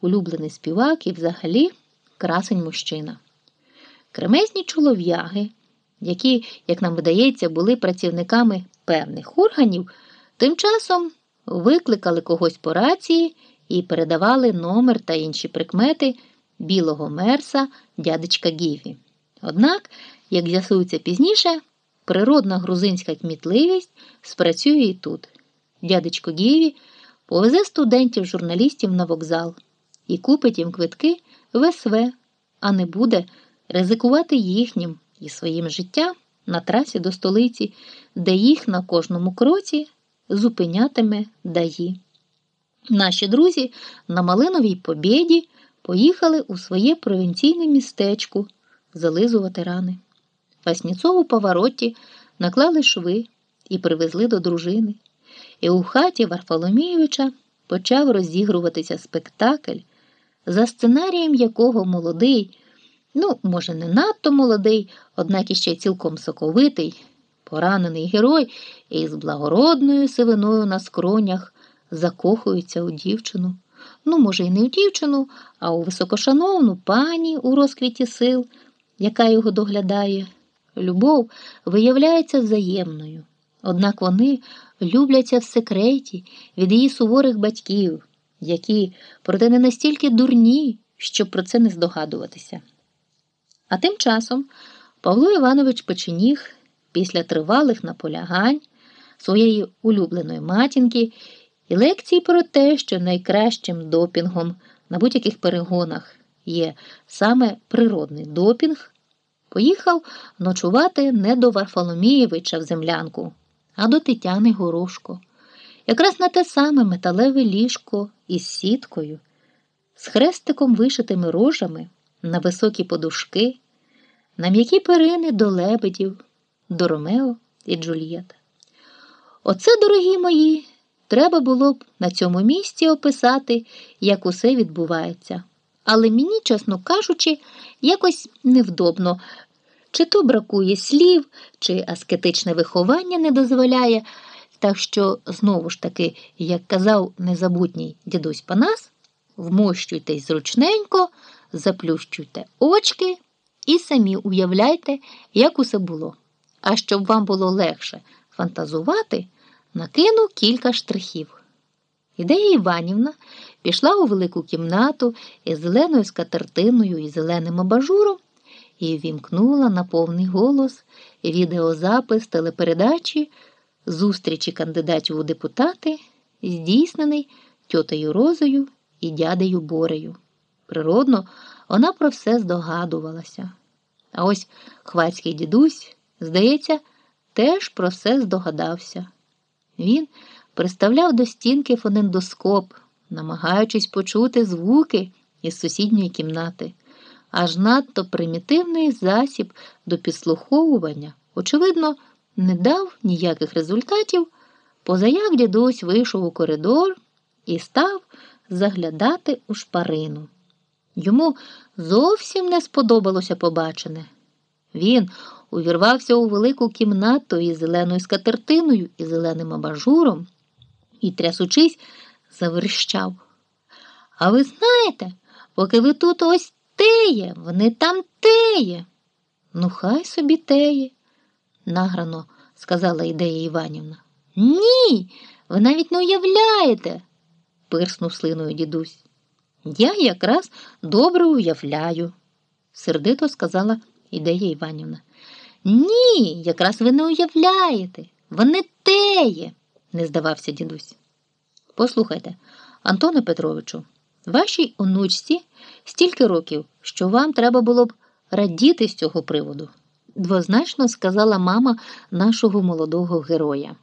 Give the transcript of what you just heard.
улюблений співак і взагалі красень мужчина. Кремезні чолов'яги, які, як нам видається, були працівниками певних органів, тим часом викликали когось по рації і передавали номер та інші прикмети білого мерса дядечка Гіві. Однак, як з'ясується пізніше, природна грузинська кмітливість спрацює і тут. Дядечко Гіві повезе студентів-журналістів на вокзал і купить їм квитки в СВ, а не буде ризикувати їхнім і своїм життям на трасі до столиці, де їх на кожному кроці зупинятиме даї. Наші друзі на Малиновій Побєді поїхали у своє провінційне містечко зализувати рани. Васніцову повороті наклали шви і привезли до дружини. І у хаті Варфоломійовича почав розігруватися спектакль, за сценарієм якого молодий, ну, може, не надто молодий, однак іще цілком соковитий, поранений герой із благородною сивиною на скронях закохується у дівчину. Ну, може, і не у дівчину, а у високошановну пані у розквіті сил, яка його доглядає. Любов виявляється взаємною. Однак вони любляться в секреті від її суворих батьків, які, проте не настільки дурні, щоб про це не здогадуватися. А тим часом Павло Іванович Печеніг після тривалих наполягань своєї улюбленої матінки і лекцій про те, що найкращим допінгом на будь-яких перегонах є саме природний допінг, поїхав ночувати не до Варфоломієвича в землянку, а до Тетяни Горошко, якраз на те саме металеве ліжко із сіткою, з хрестиком вишитими рожами на високі подушки, на м'які перини до лебедів, до Ромео і Джульєта. Оце, дорогі мої, треба було б на цьому місці описати, як усе відбувається. Але мені, чесно кажучи, якось невдобно. Чи то бракує слів, чи аскетичне виховання не дозволяє. Так що, знову ж таки, як казав незабутній дідусь Панас, вмощуйтесь зручненько, заплющуйте очки і самі уявляйте, як усе було. А щоб вам було легше фантазувати, накину кілька штрихів. Ідея Іванівна пішла у велику кімнату із зеленою скатертиною і зеленим абажуром і вімкнула на повний голос відеозапис телепередачі зустрічі кандидатів у депутати, здійснений тьотею Розою і дядею Борею. Природно, вона про все здогадувалася. А ось хвацький дідусь, здається, теж про все здогадався. Він приставляв до стінки фонендоскоп, намагаючись почути звуки із сусідньої кімнати, аж надто примітивний засіб до підслуховування, очевидно, не дав ніяких результатів, позаяк дідусь вийшов у коридор і став заглядати у шпарину. Йому зовсім не сподобалося побачене. Він увірвався у велику кімнату із зеленою скатертиною і зеленим абажуром і, трясучись, заверщав. А ви знаєте, поки ви тут ось теє, вони там теє. Ну, хай собі теє, награно сказала ідея Іванівна. Ні, ви навіть не уявляєте, пирснув слиною дідусь. Я якраз добре уявляю, сердито сказала ідея Іванівна. Ні, якраз ви не уявляєте. Вони теє, не здавався дідусь. Послухайте, Антоне Петровичу, вашій онучці стільки років, що вам треба було б радіти з цього приводу, двозначно сказала мама нашого молодого героя.